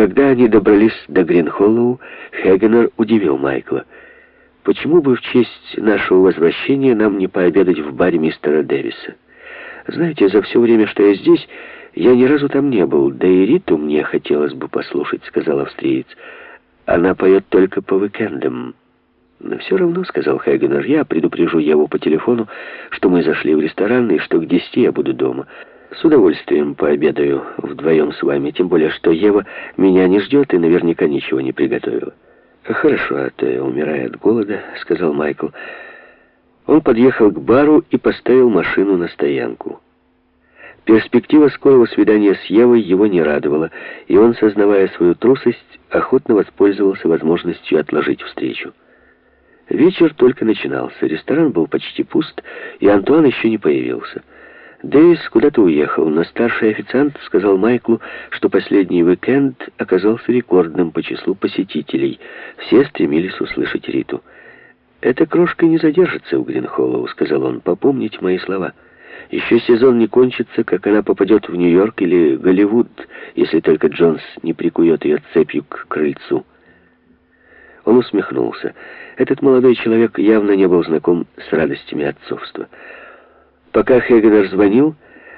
Когда они добрались до Гринхоллоу, Хегенер удивил Майкла. «Почему бы в честь нашего возвращения нам не пообедать в баре мистера Дэвиса? Знаете, за все время, что я здесь, я ни разу там не был, да и Риту мне хотелось бы послушать», — сказал австриец. «Она поет только по уикендам». «Но все равно», — сказал Хегенер, — «я предупрежу Еву по телефону, что мы зашли в ресторан и что к десяти я буду дома». С удовольствием пообедаю вдвоем с вами, тем более, что Ева меня не ждет и наверняка ничего не приготовила. Хорошо, а то я умираю от голода, сказал Майкл. Он подъехал к бару и поставил машину на стоянку. Перспектива скорого свидания с Евой его не радовала, и он, сознавая свою трусость, охотно воспользовался возможностью отложить встречу. Вечер только начинался, ресторан был почти пуст, и Антуан еще не появился. Дэвис куда-то уехал, но старший официант сказал Майклу, что последний уикенд оказался рекордным по числу посетителей. Все стремились услышать Риту. «Эта крошка не задержится у Гринхоллоу», — сказал он. «Попомните мои слова. Еще сезон не кончится, как она попадет в Нью-Йорк или Голливуд, если только Джонс не прикует ее цепью к крыльцу». Он усмехнулся. Этот молодой человек явно не был знаком с радостями отцовства. Пока Хегенер звонил,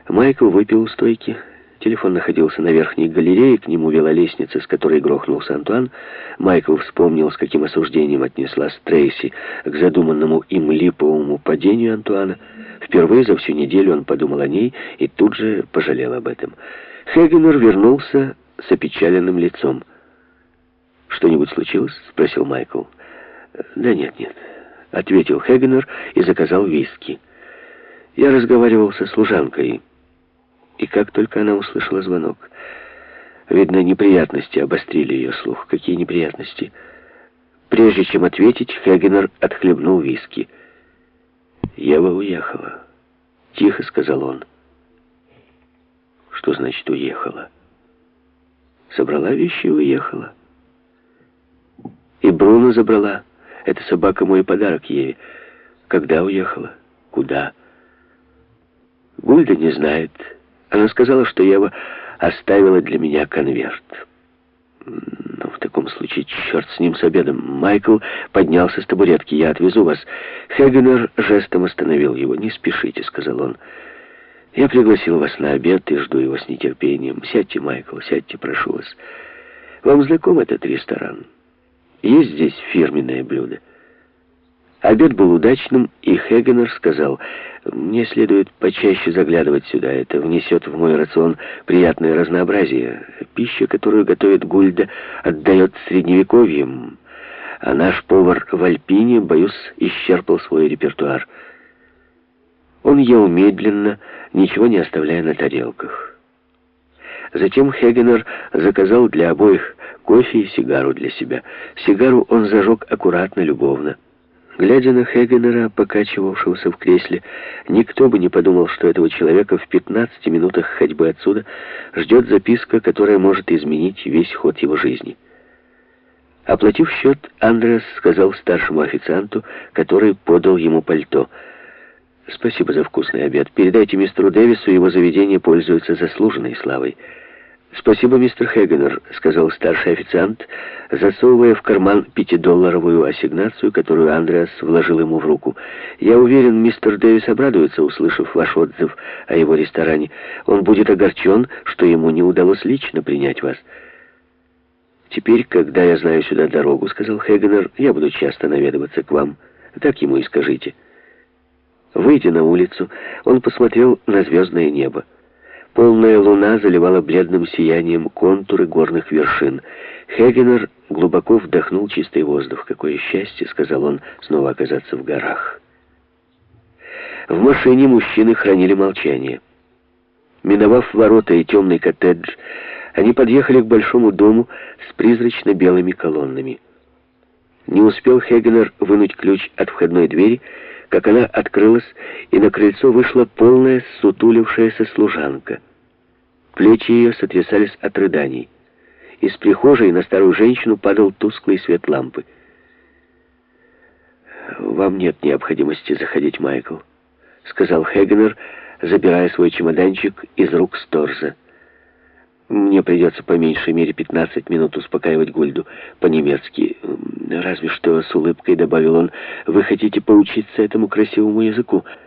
Майкл выпил у стойки. Телефон находился на верхней галерее, к нему вела лестница, с которой грохнулся Антуан. Майкл вспомнил, с каким осуждением отнеслась Трейси к задуманному им липовому падению Антуана. Впервые за всю неделю он подумал о ней и тут же пожалел об этом. Хегенер вернулся с опечаленным лицом. «Что-нибудь случилось?» — спросил Майкл. «Да нет, нет», — ответил Хегенер и заказал виски. Я разговаривал со служанкой, и как только она услышала звонок, видно, неприятности обострили ее слух. Какие неприятности? Прежде чем ответить, Хегенер отхлебнул виски. «Ева уехала», — тихо сказал он. «Что значит уехала?» «Собрала вещи и уехала». «И Бруно забрала. Эта собака мой подарок Еве. Когда уехала? Куда?» Гульда не знает. Она сказала, что Ева оставила для меня конверт. Ну, в таком случае, черт с ним с обедом. Майкл поднялся с табуретки. Я отвезу вас. Хегенер жестом остановил его. «Не спешите», — сказал он. «Я пригласил вас на обед и жду его с нетерпением. Сядьте, Майкл, сядьте, прошу вас. Вам знаком этот ресторан? Есть здесь фирменное блюдо?» Обед был удачным, и Хегенер сказал, «Мне следует почаще заглядывать сюда. Это внесет в мой рацион приятное разнообразие. Пища, которую готовит Гульда, отдает средневековьем, а наш повар в Альпине, боюсь, исчерпал свой репертуар». Он ел медленно, ничего не оставляя на тарелках. Затем Хегенер заказал для обоих кофе и сигару для себя. Сигару он зажег аккуратно, любовно. Глядя на Хегенера, покачивавшегося в кресле, никто бы не подумал, что этого человека в 15 минутах ходьбы отсюда ждет записка, которая может изменить весь ход его жизни. Оплатив счет, Андреас сказал старшему официанту, который подал ему пальто. «Спасибо за вкусный обед. Передайте мистеру Дэвису, его заведение пользуется заслуженной славой». «Спасибо, мистер Хегенер», — сказал старший официант, засовывая в карман пятидолларовую ассигнацию, которую Андреас вложил ему в руку. «Я уверен, мистер Дэвис обрадуется, услышав ваш отзыв о его ресторане. Он будет огорчен, что ему не удалось лично принять вас». «Теперь, когда я знаю сюда дорогу», — сказал Хегенер, — «я буду часто наведываться к вам. Так ему и скажите». Выйдя на улицу, он посмотрел на звездное небо. Полная луна заливала бледным сиянием контуры горных вершин. Хегенер глубоко вдохнул чистый воздух. «Какое счастье!» — сказал он, — снова оказаться в горах. В машине мужчины хранили молчание. Миновав ворота и темный коттедж, они подъехали к большому дому с призрачно-белыми колоннами. Не успел Хегенер вынуть ключ от входной двери, как она открылась, и на крыльцо вышла полная, сутулившаяся служанка. Плечи ее сотрясались от рыданий. Из прихожей на старую женщину падал тусклый свет лампы. «Вам нет необходимости заходить, Майкл», — сказал Хегенер, забирая свой чемоданчик из рук Сторза. Мне придется по меньшей мере 15 минут успокаивать Гульду по-немецки. Разве что с улыбкой добавил он, вы хотите поучиться этому красивому языку.